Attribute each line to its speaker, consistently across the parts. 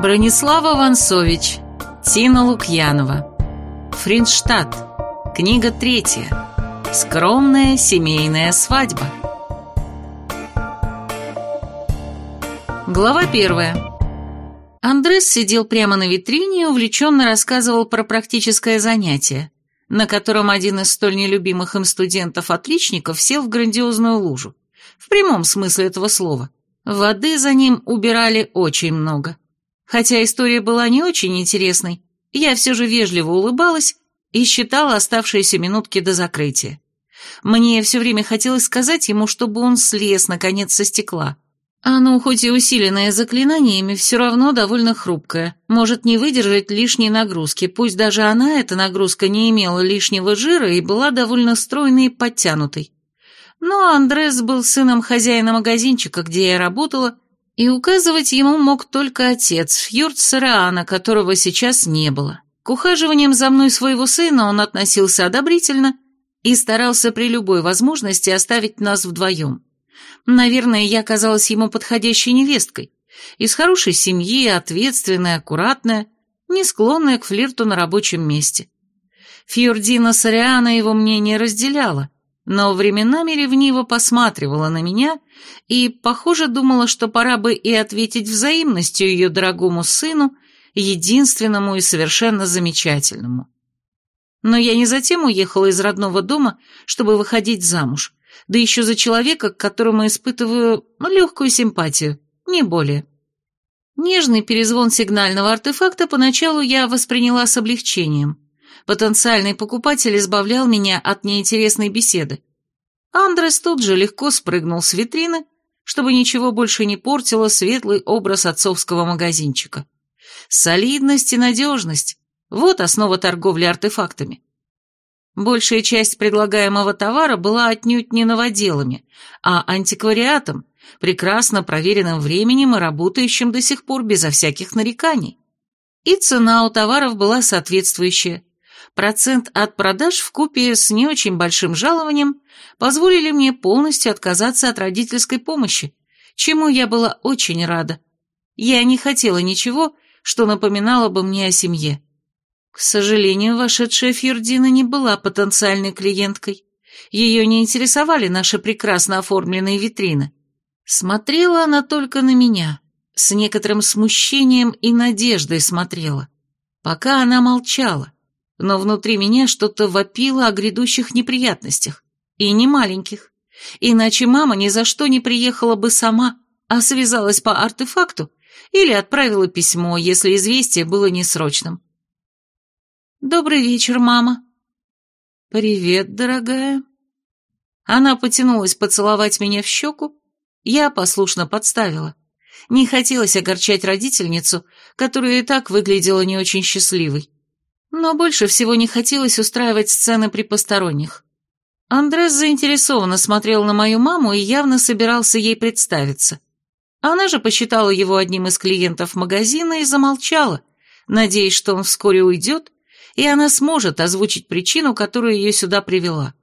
Speaker 1: Бронислава Вансович, Тина Лукьянова. Фринштадт. Книга третья. Скромная семейная свадьба. Глава первая. Андрес сидел прямо на витрине и увлеченно рассказывал про практическое занятие, на котором один из столь нелюбимых им студентов-отличников сел в грандиозную лужу. В прямом смысле этого слова. Воды за ним убирали очень много. Хотя история была не очень интересной, я все же вежливо улыбалась и считала оставшиеся минутки до закрытия. Мне все время хотелось сказать ему, чтобы он слез, наконец, со стекла. Оно, хоть и усиленное заклинаниями, все равно довольно хрупкое, может не выдержать лишней нагрузки, пусть даже она, эта нагрузка, не имела лишнего жира и была довольно стройной и подтянутой. Но Андрес был сыном хозяина магазинчика, где я работала, и указывать ему мог только отец, Фьюрд Сараана, которого сейчас не было. К ухаживаниям за мной своего сына он относился одобрительно и старался при любой возможности оставить нас вдвоем. Наверное, я казалась ему подходящей невесткой. Из хорошей семьи, ответственная, аккуратная, не склонная к флирту на рабочем месте. Фьордина Сариана его мнение разделяла, но временами ревниво посматривала на меня и, похоже, думала, что пора бы и ответить взаимностью ее дорогому сыну, единственному и совершенно замечательному. Но я не затем уехала из родного дома, чтобы выходить замуж, да еще за человека, к которому испытываю легкую симпатию, не более. Нежный перезвон сигнального артефакта поначалу я восприняла с облегчением – Потенциальный покупатель избавлял меня от неинтересной беседы. Андрес тут же легко спрыгнул с витрины, чтобы ничего больше не портило светлый образ отцовского магазинчика. Солидность и надежность – вот основа торговли артефактами. Большая часть предлагаемого товара была отнюдь не новоделами, а антиквариатом, прекрасно проверенным временем и работающим до сих пор безо всяких нареканий. И цена у товаров была соответствующая, процент от продаж в купе с не очень большим жалованием позволили мне полностью отказаться от родительской помощи, чему я была очень рада. Я не хотела ничего, что напоминало бы мне о семье. К сожалению, вошедшая Фьюрдина не была потенциальной клиенткой. Ее не интересовали наши прекрасно оформленные витрины. Смотрела она только на меня, с некоторым смущением и надеждой смотрела. Пока она молчала, но внутри меня что-то вопило о грядущих неприятностях, и не маленьких. Иначе мама ни за что не приехала бы сама, а связалась по артефакту или отправила письмо, если известие было несрочным. «Добрый вечер, мама». «Привет, дорогая». Она потянулась поцеловать меня в щеку, я послушно подставила. Не хотелось огорчать родительницу, которая и так выглядела не очень счастливой. Но больше всего не хотелось устраивать сцены при посторонних. Андрес заинтересованно смотрел на мою маму и явно собирался ей представиться. Она же посчитала его одним из клиентов магазина и замолчала, надеясь, что он вскоре уйдет, и она сможет озвучить причину, которая ее сюда привела.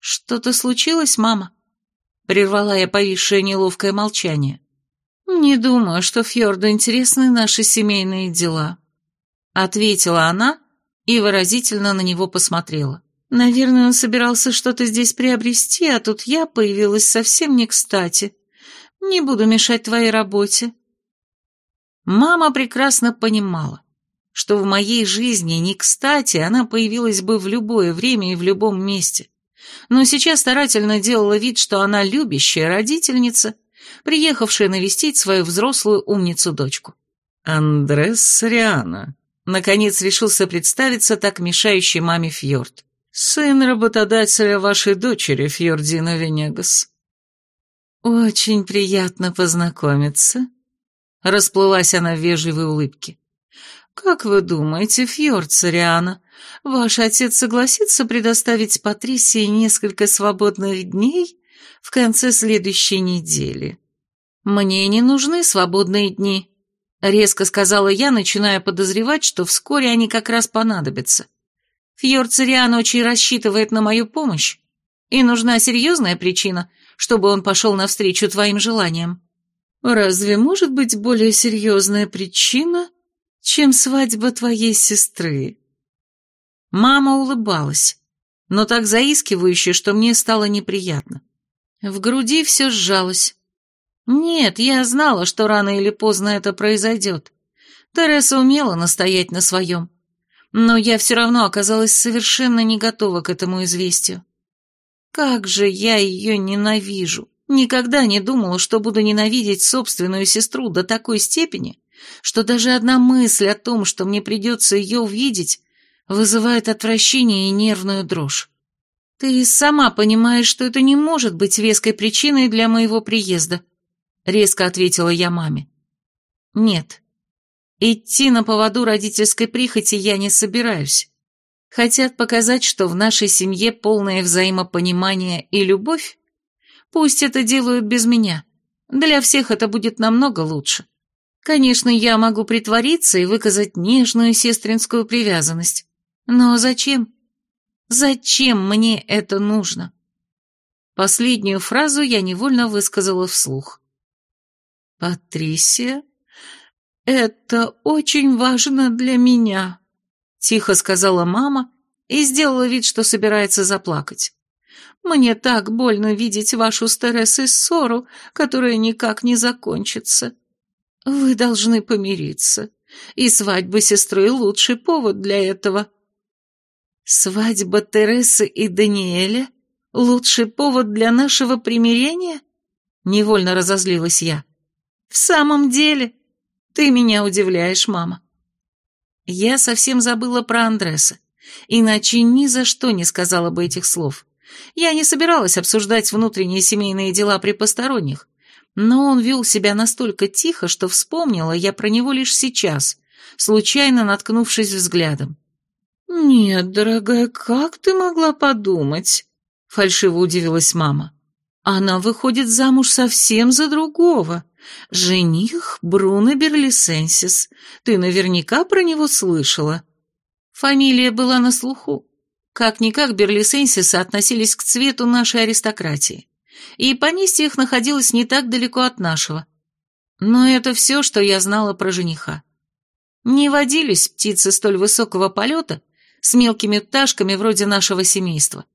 Speaker 1: «Что-то случилось, мама?» — прервала я повисшее неловкое молчание. «Не думаю, что Фьорду интересны наши семейные дела», Ответила она и выразительно на него посмотрела. Наверное, он собирался что-то здесь приобрести, а тут я появилась совсем не кстати. Не буду мешать твоей работе. Мама прекрасно понимала, что в моей жизни не кстати она появилась бы в любое время и в любом месте. Но сейчас старательно делала вид, что она любящая родительница, приехавшая навестить свою взрослую умницу-дочку.
Speaker 2: «Андрес Сориана», Наконец решился представиться так мешающий маме Фьорд. «Сын работодателя вашей дочери, Фьордина Венегас».
Speaker 1: «Очень приятно познакомиться», — расплылась она в вежливой улыбке. «Как вы думаете, Фьорд Сориана, ваш отец согласится предоставить Патрисии несколько свободных дней в конце следующей недели?» «Мне не нужны свободные дни», Резко сказала я, начиная подозревать, что вскоре они как раз понадобятся. Фьорд очень рассчитывает на мою помощь, и нужна серьезная причина, чтобы он пошел навстречу твоим желаниям.
Speaker 2: Разве может быть более серьезная причина, чем свадьба твоей сестры?»
Speaker 1: Мама улыбалась, но так заискивающе, что мне стало неприятно. В груди все сжалось. Нет, я знала, что рано или поздно это произойдет. Тереса умела настоять на своем. Но я все равно оказалась совершенно не готова к этому известию. Как же я ее ненавижу! Никогда не думала, что буду ненавидеть собственную сестру до такой степени, что даже одна мысль о том, что мне придется ее увидеть, вызывает отвращение и нервную дрожь. Ты сама понимаешь, что это не может быть веской причиной для моего приезда, резко ответила я маме. Нет. Идти на поводу родительской прихоти я не собираюсь. Хотят показать, что в нашей семье полное взаимопонимание и любовь? Пусть это делают без меня. Для всех это будет намного лучше. Конечно, я могу притвориться и выказать нежную сестринскую привязанность. Но зачем? Зачем мне это нужно? Последнюю фразу я невольно высказала вслух. «Патрисия, это очень важно для меня», — тихо сказала мама и сделала вид, что собирается заплакать. Мне так больно видеть вашу с Тересой ссору, которая никак не закончится. Вы должны помириться, и свадьба сестры — лучший повод для этого». «Свадьба Тересы и Даниэля — лучший повод для нашего примирения?» Невольно разозлилась я. «В самом деле? Ты меня удивляешь, мама». Я совсем забыла про Андреса, иначе ни за что не сказала бы этих слов. Я не собиралась обсуждать внутренние семейные дела при посторонних, но он вел себя настолько тихо, что вспомнила я про него лишь сейчас, случайно наткнувшись взглядом. «Нет, дорогая, как ты могла подумать?» — фальшиво удивилась мама. «Она выходит замуж совсем за другого. Жених Бруно Берлисенсис. Ты наверняка про него слышала». Фамилия была на слуху. Как-никак берлисенсисы относились к цвету нашей аристократии, и поместье их находилось не так далеко от нашего. Но это все, что я знала про жениха. Не водились птицы столь высокого полета с мелкими пташками вроде нашего семейства.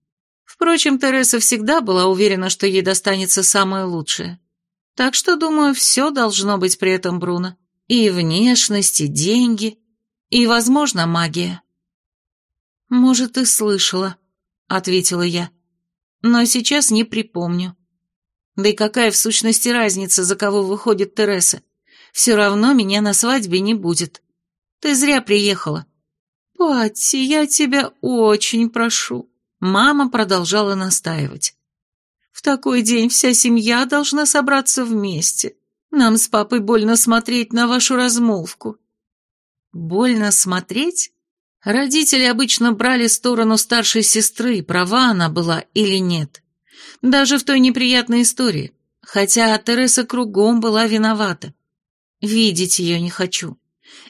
Speaker 1: Впрочем, Тереса всегда была уверена, что ей достанется самое лучшее. Так что, думаю, все должно быть при этом Бруно. И внешность, и деньги, и, возможно, магия. «Может, и слышала», — ответила я. «Но сейчас не припомню. Да и какая в сущности разница, за кого выходит Тереса? Все равно меня на свадьбе не будет. Ты зря приехала». «Патти, я тебя очень прошу», — мама продолжала настаивать. «В такой день вся семья должна собраться вместе. Нам с папой больно смотреть на вашу размолвку». «Больно смотреть?» Родители обычно брали сторону старшей сестры, права она была или нет. Даже в той неприятной истории, хотя Тереса кругом была виновата. Видеть ее не хочу.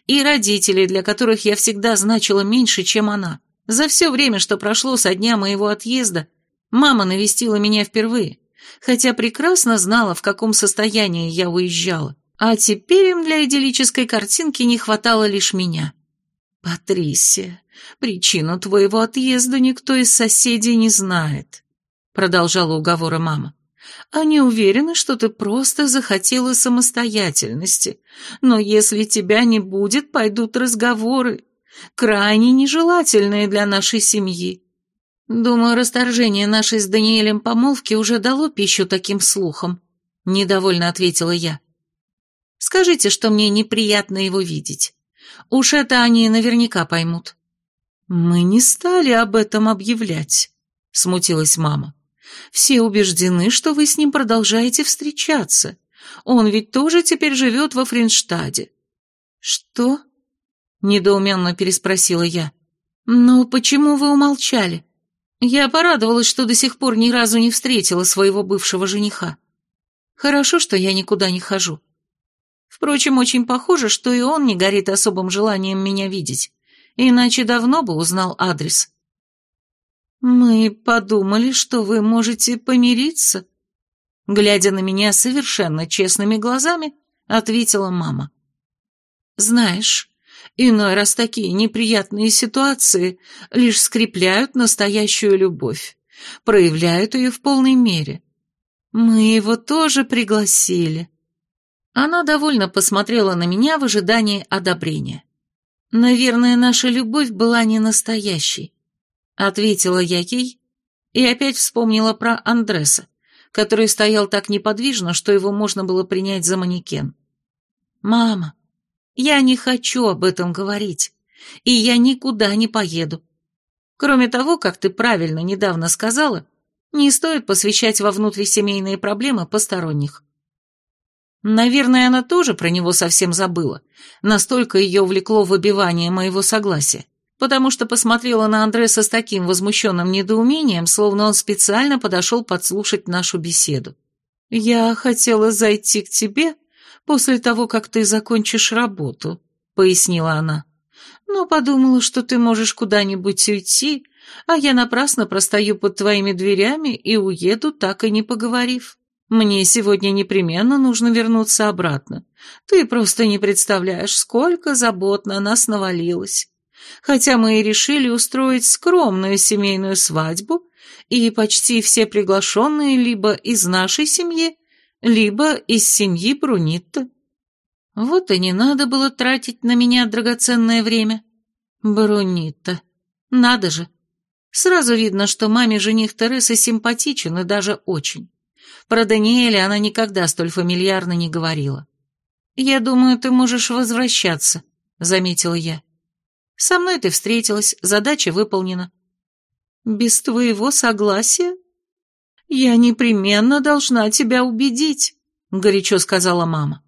Speaker 1: И родители, для которых я всегда значила меньше, чем она. За все время, что прошло со дня моего отъезда, мама навестила меня впервые, хотя прекрасно знала, в каком состоянии я уезжала. А теперь им для идиллической картинки не хватало лишь меня. «Патрисия, причину твоего отъезда никто из соседей не знает», — продолжала уговоры мама. «Они уверены, что ты просто захотела самостоятельности, но если тебя не будет, пойдут разговоры, крайне нежелательные для нашей семьи. Думаю, расторжение нашей с Даниэлем помолвки уже дало пищу таким слухам», — недовольно ответила я. «Скажите, что мне неприятно его видеть». Уж это они наверняка поймут. Мы не стали об этом объявлять, смутилась мама. Все убеждены, что вы с ним продолжаете встречаться. Он ведь тоже теперь живет во Фринштаде. Что? Недоуменно переспросила я. Но почему вы умолчали? Я порадовалась, что до сих пор ни разу не встретила своего бывшего жениха. Хорошо, что я никуда не хожу. Впрочем, очень похоже, что и он не горит особым желанием меня видеть, иначе давно бы узнал адрес. «Мы подумали, что вы можете помириться». Глядя на меня совершенно честными глазами, ответила мама. Знаешь, иной раз такие неприятные ситуации лишь скрепляют настоящую любовь, проявляют ее в полной мере. Мы его тоже пригласили. Она довольно посмотрела на меня в ожидании одобрения. Наверное, наша любовь была не настоящей. Ответила я ей и опять вспомнила про Андреса, который стоял так неподвижно, что его можно было принять за манекен. «Мама, я не хочу об этом говорить, и я никуда не поеду. Кроме того, как ты правильно недавно сказала, не стоит посвящать во внутрисемейные проблемы посторонних. Наверное, она тоже про него совсем забыла, настолько ее увлекло выбивание моего согласия потому что посмотрела на Андреса с таким возмущенным недоумением, словно он специально подошел подслушать нашу беседу. «Я хотела зайти к тебе после того, как ты закончишь работу», — пояснила она. «Но подумала, что ты можешь куда-нибудь уйти, а я напрасно простою под твоими дверями и уеду, так и не поговорив. Мне сегодня непременно нужно вернуться обратно. Ты просто не представляешь, сколько забот на нас навалилось» хотя мы и решили устроить скромную семейную свадьбу, и почти все приглашенные либо из нашей семьи, либо из семьи Брунитта. Вот и не надо было тратить на меня драгоценное время. Брунитта. Надо же. Сразу видно, что маме жених Тересы симпатичен и даже очень. Про Даниэля она никогда столь фамильярно не говорила. «Я думаю, ты можешь возвращаться», — заметила я. Со мной ты встретилась, задача выполнена. Без твоего согласия? Я непременно должна тебя убедить, горячо сказала мама.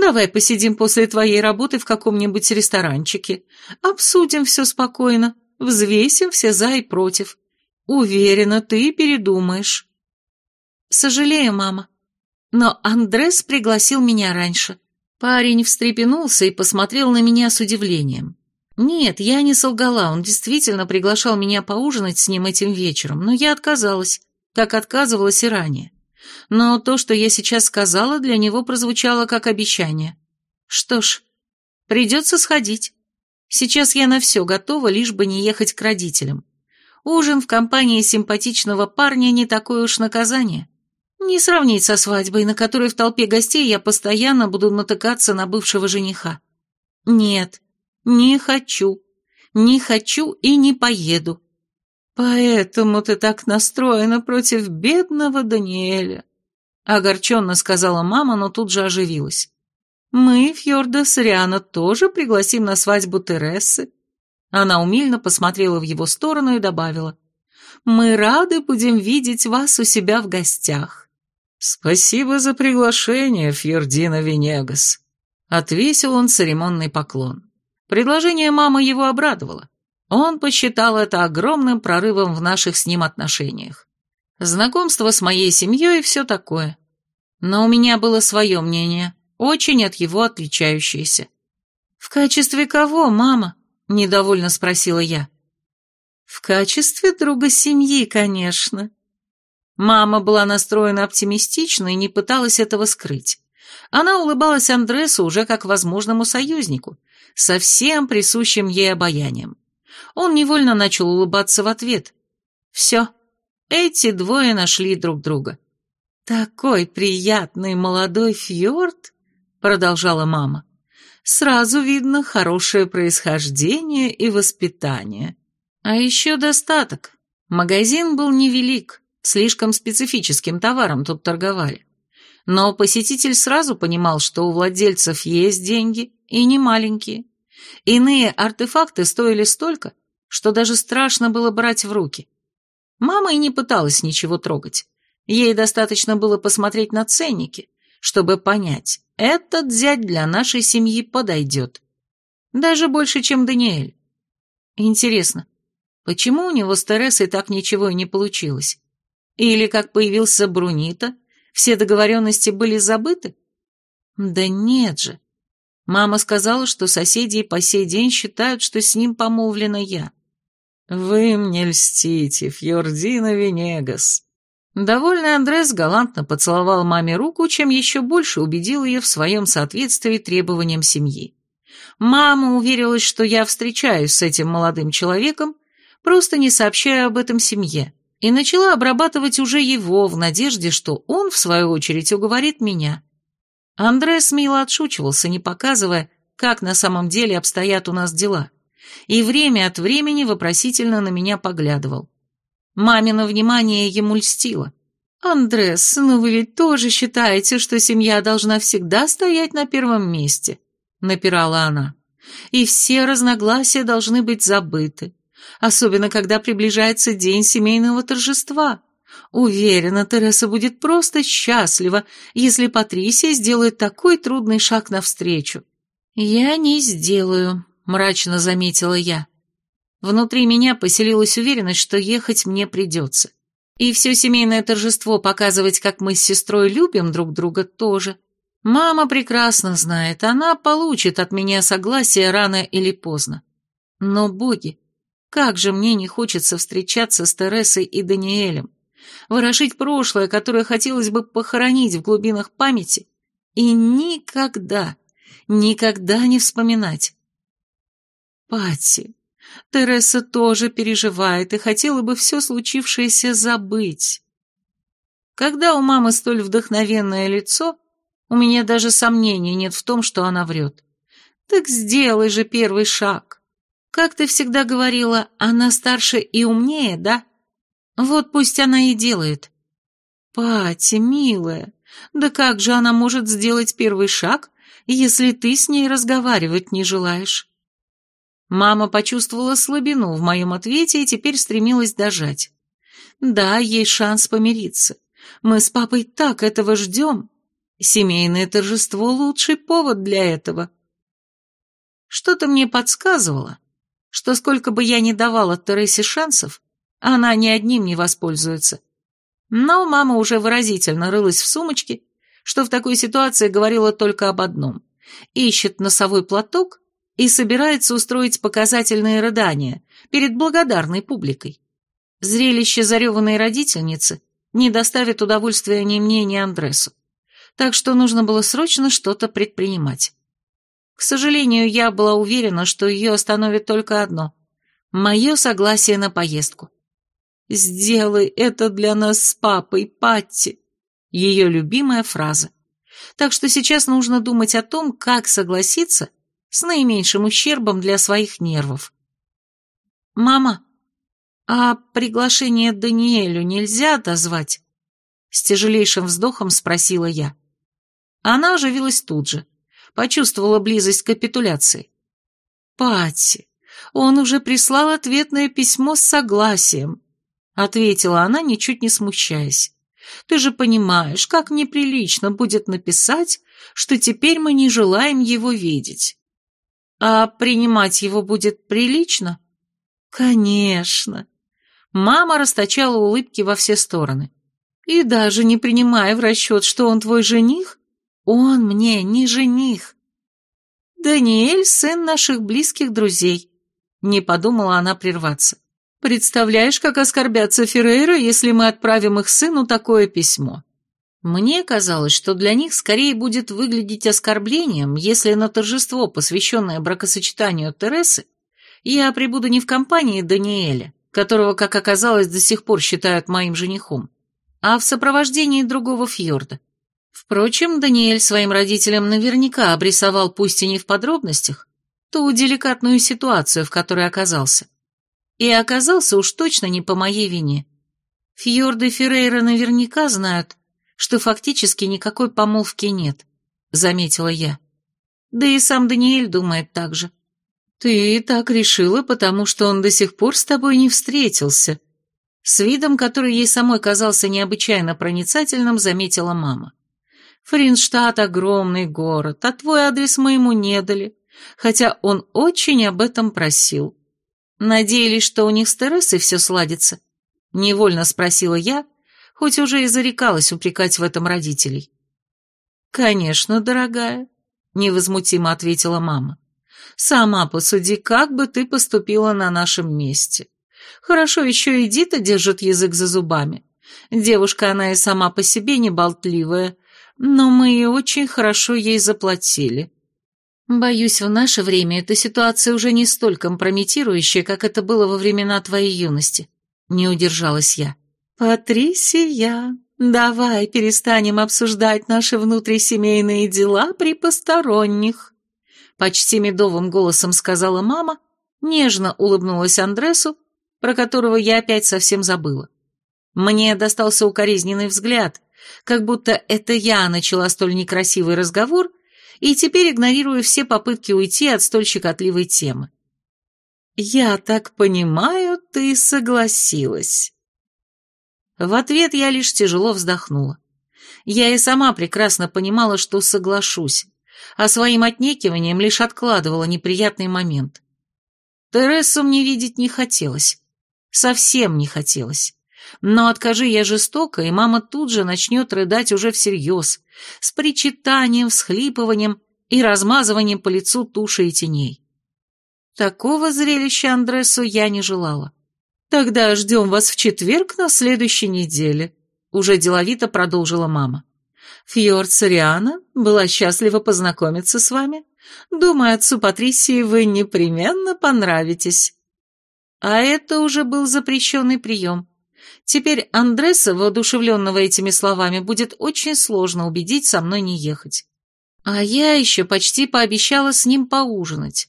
Speaker 1: Давай посидим после твоей работы в каком-нибудь ресторанчике, обсудим все спокойно, взвесим все за и против. Уверена, ты передумаешь. Сожалею, мама, но Андрес пригласил меня раньше. Парень встрепенулся и посмотрел на меня с удивлением. Нет, я не солгала, он действительно приглашал меня поужинать с ним этим вечером, но я отказалась, как отказывалась и ранее. Но то, что я сейчас сказала, для него прозвучало как обещание. Что ж, придется сходить. Сейчас я на все готова, лишь бы не ехать к родителям. Ужин в компании симпатичного парня не такое уж наказание. Не сравнить со свадьбой, на которой в толпе гостей я постоянно буду натыкаться на бывшего жениха. Нет, «Не хочу, не хочу и не поеду. Поэтому ты так настроена против бедного Даниэля», — огорченно сказала мама, но тут же оживилась. «Мы, Фьорда Сриана, тоже пригласим на свадьбу Тересы». Она умильно посмотрела в его сторону и добавила. «Мы рады будем видеть вас у себя в гостях». «Спасибо за приглашение, Фьордина Венегас», — отвесил он церемонный поклон. Предложение мамы его обрадовало. Он посчитал это огромным прорывом в наших с ним отношениях. Знакомство с моей семьей и все такое. Но у меня было свое мнение, очень от его отличающееся. «В качестве кого, мама?» – недовольно спросила я. «В качестве друга семьи, конечно». Мама была настроена оптимистично и не пыталась этого скрыть. Она улыбалась Андресу уже как возможному союзнику, со всем присущим ей обаянием. Он невольно начал улыбаться в ответ. Все, эти двое нашли друг друга. «Такой приятный молодой фьорд», — продолжала мама. «Сразу видно хорошее происхождение и воспитание. А еще достаток. Магазин был невелик, слишком специфическим товаром тут торговали. Но посетитель сразу понимал, что у владельцев есть деньги, и не маленькие. Иные артефакты стоили столько, что даже страшно было брать в руки. Мама и не пыталась ничего трогать. Ей достаточно было посмотреть на ценники, чтобы понять, этот зять для нашей семьи подойдет. Даже больше, чем Даниэль. Интересно, почему у него с Тересой так ничего и не получилось? Или как появился Брунита, все договоренности были забыты? Да нет же. Мама сказала, что соседи по сей день считают, что с ним помолвлена я. «Вы мне льстите, Фьордина Венегас», Довольный Андрес галантно поцеловал маме руку, чем еще больше убедил ее в своем соответствии требованиям семьи. Мама уверилась, что я встречаюсь с этим молодым человеком, просто не сообщая об этом семье, и начала обрабатывать уже его в надежде, что он, в свою очередь, уговорит меня. Андрес мило отшучивался, не показывая, как на самом деле обстоят у нас дела, и время от времени вопросительно на меня поглядывал. Мамино внимание ему льстило. «Андрес, ну вы ведь тоже считаете, что семья должна всегда стоять на первом месте?» — напирала она. «И все разногласия должны быть забыты, особенно когда приближается день семейного торжества. Уверена, Тереса будет просто счастлива, если Патрисия сделает такой трудный шаг навстречу». «Я не сделаю», — мрачно заметила я. Внутри меня поселилась уверенность, что ехать мне придется. И все семейное торжество показывать, как мы с сестрой любим друг друга, тоже. Мама прекрасно знает, она получит от меня согласие рано или поздно. Но, боги, как же мне не хочется встречаться с Тересой и Даниэлем, ворошить прошлое, которое хотелось бы похоронить в глубинах памяти, и никогда, никогда не вспоминать. Пати, Тереса тоже переживает и хотела бы все случившееся забыть. Когда у мамы столь вдохновенное лицо, у меня даже сомнений нет в том, что она врет. Так сделай же первый шаг. Как ты всегда говорила, она старше и умнее, да? Вот пусть она и делает. Пати, милая, да как же она может сделать первый шаг, если ты с ней разговаривать не желаешь? Мама почувствовала слабину в моем ответе и теперь стремилась дожать. Да, есть шанс помириться. Мы с папой так этого ждем. Семейное торжество — лучший повод для этого. Что-то мне подсказывало, что сколько бы я ни давала Тересе шансов, она ни одним не воспользуется. Но мама уже выразительно рылась в сумочке, что в такой ситуации говорила только об одном. Ищет носовой платок и собирается устроить показательные рыдания перед благодарной публикой. Зрелище зареванной родительницы не доставит удовольствия ни мне, ни Андресу, так что нужно было срочно что-то предпринимать. К сожалению, я была уверена, что ее остановит только одно – мое согласие на поездку. «Сделай это для нас с папой, Патти», – ее любимая фраза. Так что сейчас нужно думать о том, как согласиться – с наименьшим ущербом для своих нервов. «Мама, а приглашение Даниэлю нельзя отозвать?» С тяжелейшим вздохом спросила я. Она оживилась тут же, почувствовала близость капитуляции. «Патти, он уже прислал ответное письмо с согласием», ответила она, ничуть не смущаясь. «Ты же понимаешь, как неприлично будет написать, что теперь мы не желаем его видеть». А принимать его будет прилично? Конечно. Мама расточала улыбки во все стороны. И даже не принимая в расчет, что он твой жених, он мне не жених. Даниэль — сын наших близких друзей. Не подумала она прерваться. Представляешь, как оскорбятся Феррейра, если мы отправим их сыну такое письмо? Мне казалось, что для них скорее будет выглядеть оскорблением, если на торжество, посвященное бракосочетанию Тересы, я прибуду не в компании Даниэля, которого, как оказалось, до сих пор считают моим женихом, а в сопровождении другого фьорда. Впрочем, Даниэль своим родителям наверняка обрисовал, пусть и не в подробностях, ту деликатную ситуацию, в которой оказался. И оказался уж точно не по моей вине. Фьорды Феррейра наверняка знают, что фактически никакой помолвки нет», — заметила я. «Да и сам Даниэль думает так же». «Ты так решила, потому что он до сих пор с тобой не встретился», с видом, который ей самой казался необычайно проницательным, заметила мама. «Фринштадт — огромный город, а твой адрес мы ему не дали, хотя он очень об этом просил. Надеялись, что у них с Тересой все сладится?» Невольно спросила я, хоть уже и зарекалась упрекать в этом родителей. «Конечно, дорогая», — невозмутимо ответила мама. «Сама посуди, как бы ты поступила на нашем месте. Хорошо еще и Дита держит язык за зубами. Девушка она и сама по себе не болтливая, но мы и очень хорошо ей заплатили. Боюсь, в наше время эта ситуация уже не столь компрометирующая, как это было во времена твоей юности. Не удержалась я. Патрисия, давай перестанем обсуждать наши внутрисемейные дела при посторонних. Почти медовым голосом сказала мама, нежно улыбнулась Андресу, про которого я опять совсем забыла. Мне достался укоризненный взгляд, как будто это я начала столь некрасивый разговор и теперь игнорирую все попытки уйти от столь щекотливой темы. «Я так понимаю, ты согласилась». В ответ я лишь тяжело вздохнула. Я и сама прекрасно понимала, что соглашусь, а своим отнекиванием лишь откладывала неприятный момент. Тересу мне видеть не хотелось. Совсем не хотелось. Но откажи я жестоко, и мама тут же начнет рыдать уже всерьез, с причитанием, всхлипыванием и размазыванием по лицу туши и теней. Такого зрелища Андресу я не желала. «Тогда ждем вас в четверг на следующей неделе», — уже деловито продолжила мама. «Фьорд Сориана была счастлива познакомиться с вами. Думаю, отцу Патрисии вы непременно понравитесь». А это уже был запрещенный прием. Теперь Андреса, воодушевленного этими словами, будет очень сложно убедить со мной не ехать. А я еще почти пообещала с ним поужинать.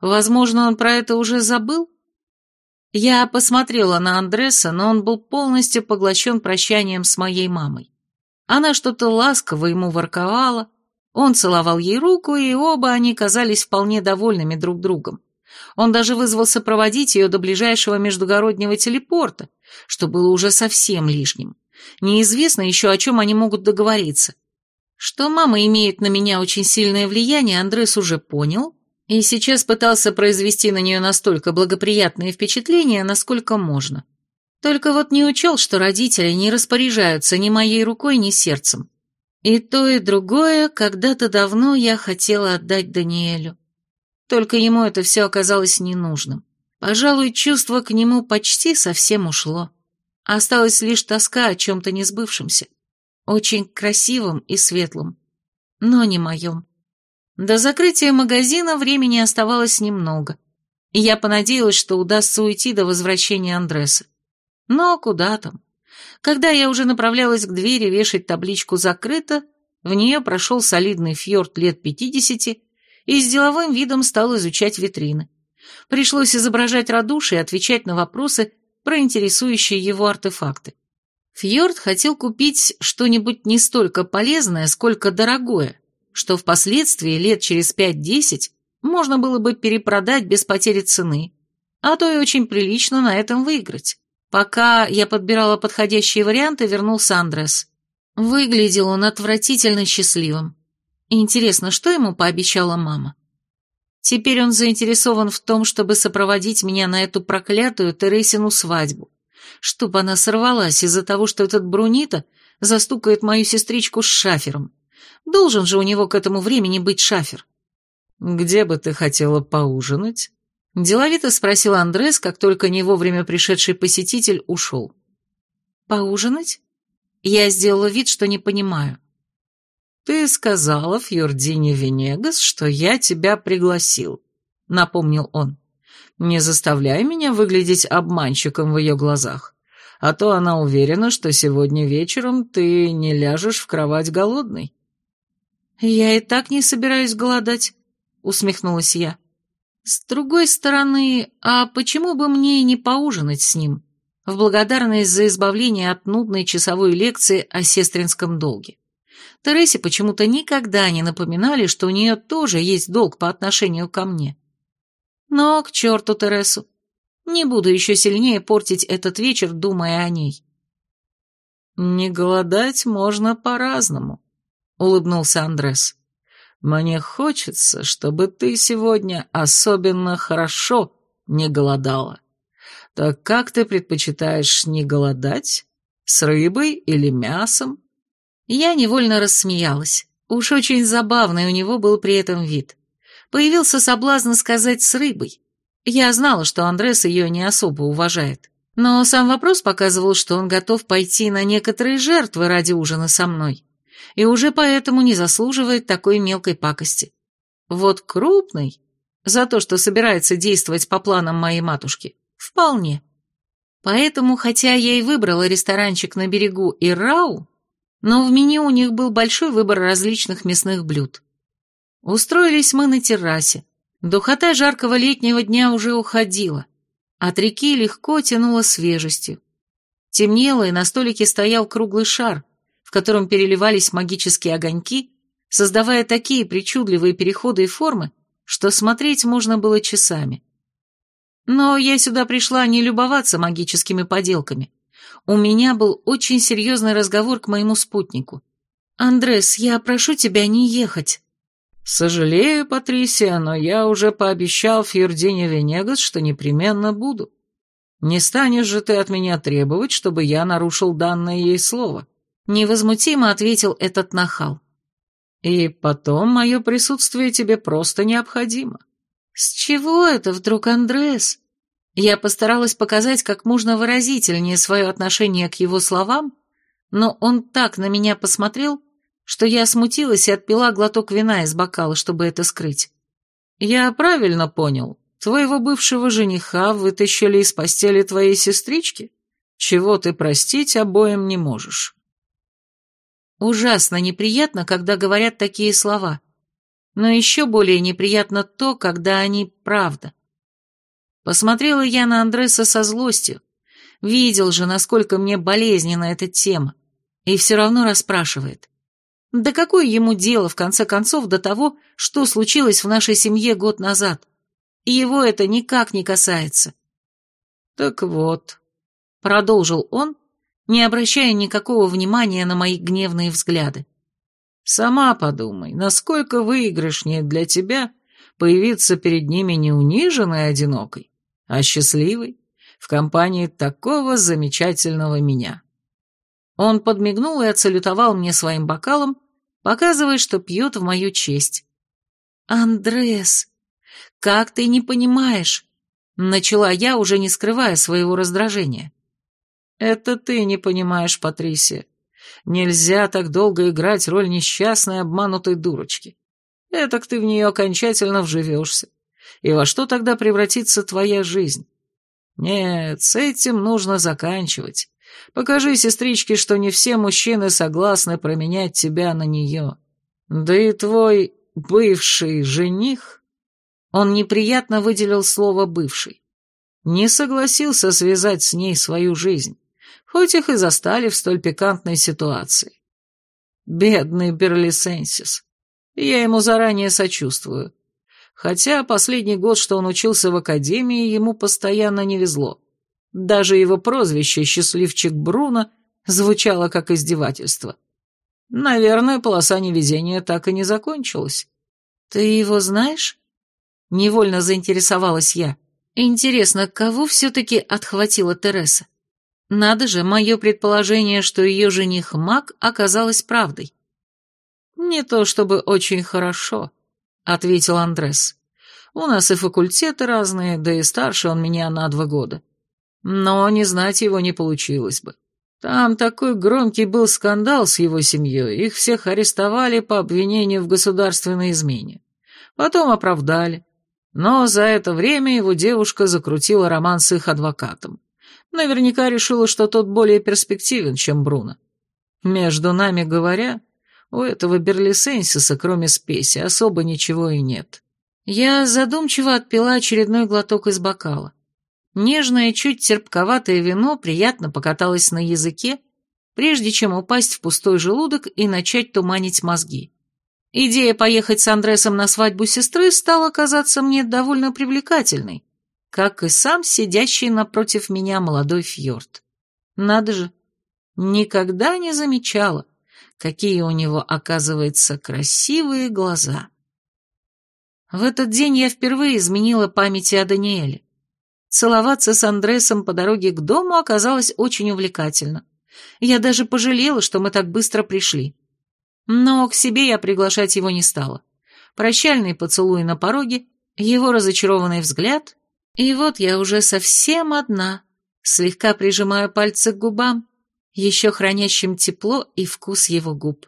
Speaker 1: Возможно, он про это уже забыл? Я посмотрела на Андреса, но он был полностью поглощен прощанием с моей мамой. Она что-то ласково ему ворковала, он целовал ей руку, и оба они казались вполне довольными друг другом. Он даже вызвался проводить ее до ближайшего междугороднего телепорта, что было уже совсем лишним. Неизвестно еще, о чем они могут договориться. Что мама имеет на меня очень сильное влияние, Андрес уже понял, и сейчас пытался произвести на нее настолько благоприятные впечатления, насколько можно. Только вот не учел, что родители не распоряжаются ни моей рукой, ни сердцем. И то, и другое когда-то давно я хотела отдать Даниэлю. Только ему это все оказалось ненужным. Пожалуй, чувство к нему почти совсем ушло. Осталась лишь тоска о чем-то несбывшемся. Очень красивом и светлом. Но не моем. До закрытия магазина времени оставалось немного, и я понадеялась, что удастся уйти до возвращения Андреса. Но куда там? Когда я уже направлялась к двери вешать табличку «Закрыто», в нее прошел солидный фьорд лет пятидесяти и с деловым видом стал изучать витрины. Пришлось изображать радушие и отвечать на вопросы про интересующие его артефакты. Фьорд хотел купить что-нибудь не столько полезное, сколько дорогое, что впоследствии лет через пять-десять можно было бы перепродать без потери цены, а то и очень прилично на этом выиграть. Пока я подбирала подходящие варианты, вернулся Андрес. Выглядел он отвратительно счастливым. Интересно, что ему пообещала мама? Теперь он заинтересован в том, чтобы сопроводить меня на эту проклятую Тересину свадьбу, чтобы она сорвалась из-за того, что этот Брунита застукает мою сестричку с шафером. Должен же у него к этому времени быть шафер.
Speaker 2: «Где бы ты хотела поужинать?»
Speaker 1: Деловито спросил Андрес, как только не вовремя пришедший посетитель ушел. «Поужинать?» Я сделала вид, что не понимаю.
Speaker 2: «Ты сказала Фьордине Венегас, что я тебя пригласил», — напомнил он. «Не заставляй меня выглядеть обманщиком в ее глазах, а то она уверена, что сегодня вечером ты не ляжешь в кровать голодный».
Speaker 1: «Я и так не собираюсь голодать», — усмехнулась я. «С другой стороны, а почему бы мне и не поужинать с ним?» в благодарность за избавление от нудной часовой лекции о сестринском долге. Тересе почему-то никогда не напоминали, что у нее тоже есть долг по отношению ко мне. Но к черту Тересу. Не буду еще сильнее портить этот вечер, думая о ней.
Speaker 2: «Не голодать можно по-разному», — улыбнулся Андрес. «Мне хочется, чтобы ты сегодня особенно хорошо не голодала. Так как ты предпочитаешь не голодать? С рыбой или мясом?»
Speaker 1: Я невольно рассмеялась. Уж очень забавный у него был при этом вид. Появился соблазн сказать с рыбой. Я знала, что Андрес ее не особо уважает. Но сам вопрос показывал, что он готов пойти на некоторые жертвы ради ужина со мной, и уже поэтому не заслуживает такой мелкой пакости. Вот крупный, за то, что собирается действовать по планам моей матушки, вполне. Поэтому, хотя я и выбрала ресторанчик на берегу Ирау, но в меню у них был большой выбор различных мясных блюд. Устроились мы на террасе. Духота жаркого летнего дня уже уходила. От реки легко тянуло свежестью. Темнело, и на столике стоял круглый шар, в котором переливались магические огоньки, создавая такие причудливые переходы и формы, что смотреть можно было часами. Но я сюда пришла не любоваться магическими поделками. У меня был очень серьезный разговор к моему спутнику. «Андрес, я прошу тебя не ехать».
Speaker 2: «Сожалею, Патрисия, но я уже пообещал Фьюрдине Венегас, что непременно буду. Не станешь же ты от меня требовать, чтобы я нарушил данное ей слово?»
Speaker 1: Невозмутимо ответил этот нахал.
Speaker 2: «И потом мое присутствие тебе просто необходимо».
Speaker 1: «С чего это вдруг, Андрес?» Я постаралась показать как можно выразительнее свое отношение к его словам, но он так на меня посмотрел, что я смутилась и отпила глоток вина из бокала, чтобы это скрыть.
Speaker 2: «Я правильно понял. Твоего бывшего жениха вытащили из постели твоей сестрички, чего ты простить обоим не можешь».
Speaker 1: Ужасно неприятно, когда говорят такие слова, но еще более неприятно то, когда они правда. Посмотрела я на Андреса со злостью, видел же, насколько мне болезненна эта тема, и все равно расспрашивает. Да какое ему дело, в конце концов, до того, что случилось в нашей семье год назад? Его это никак не касается.
Speaker 2: Так вот,
Speaker 1: продолжил он, не обращая никакого внимания на мои гневные взгляды.
Speaker 2: Сама подумай, насколько выигрышнее для тебя появиться перед ними не униженной и одинокой, а счастливой, в компании такого замечательного меня. Он подмигнул и отсалютовал мне своим бокалом, показывая, что пьет в мою честь. «Андрес, как ты не понимаешь?» Начала я, уже не скрывая своего раздражения. «Это ты не понимаешь, Патрисия. Нельзя так долго играть роль несчастной, обманутой дурочки. Этак ты в нее окончательно вживешься. И во что тогда превратится твоя жизнь? Нет, с этим нужно заканчивать. Покажи сестричке, что не все мужчины согласны променять тебя на нее. Да и твой бывший жених...» Он неприятно выделил слово «бывший». Не согласился связать с ней свою жизнь, хоть их и застали в столь пикантной ситуации. Бедный Берлисенсис. Я ему заранее сочувствую. Хотя последний год, что он учился в академии, ему постоянно не везло. Даже его прозвище «Счастливчик Бруно» звучало как издевательство. Наверное, полоса невезения так и не закончилась.
Speaker 1: «Ты его знаешь?» Невольно заинтересовалась я. Интересно, кого все-таки отхватила Тереса? Надо же, мое предположение, что ее жених маг, оказалось правдой.
Speaker 2: «Не то чтобы очень хорошо», — ответил Андрес. «У нас и факультеты разные, да и старше он меня на два года но не знать его не получилось бы. Там такой громкий был скандал с его семьей, их всех арестовали по обвинению в государственной измене. Потом оправдали. Но за это время его девушка закрутила роман с их адвокатом. Наверняка решила, что тот более перспективен, чем Бруно. Между нами говоря, у этого Берлисенсиса, кроме спеси, особо ничего и нет.
Speaker 1: Я задумчиво отпила очередной глоток из бокала. Нежное, чуть терпковатое вино приятно покаталось на языке, прежде чем упасть в пустой желудок и начать туманить мозги. Идея поехать с Андресом на свадьбу сестры стала казаться мне довольно привлекательной, как и сам сидящий напротив меня молодой фьорд. Надо же, никогда не замечала, какие у него, оказывается, красивые глаза. В этот день я впервые изменила памяти о Даниэле. Целоваться с Андресом по дороге к дому оказалось очень увлекательно. Я даже пожалела, что мы так быстро пришли. Но к себе я приглашать его не стала. Прощальный поцелуй на пороге, его разочарованный взгляд, и вот я уже совсем одна, слегка прижимаю пальцы к губам, еще хранящим тепло и вкус его губ.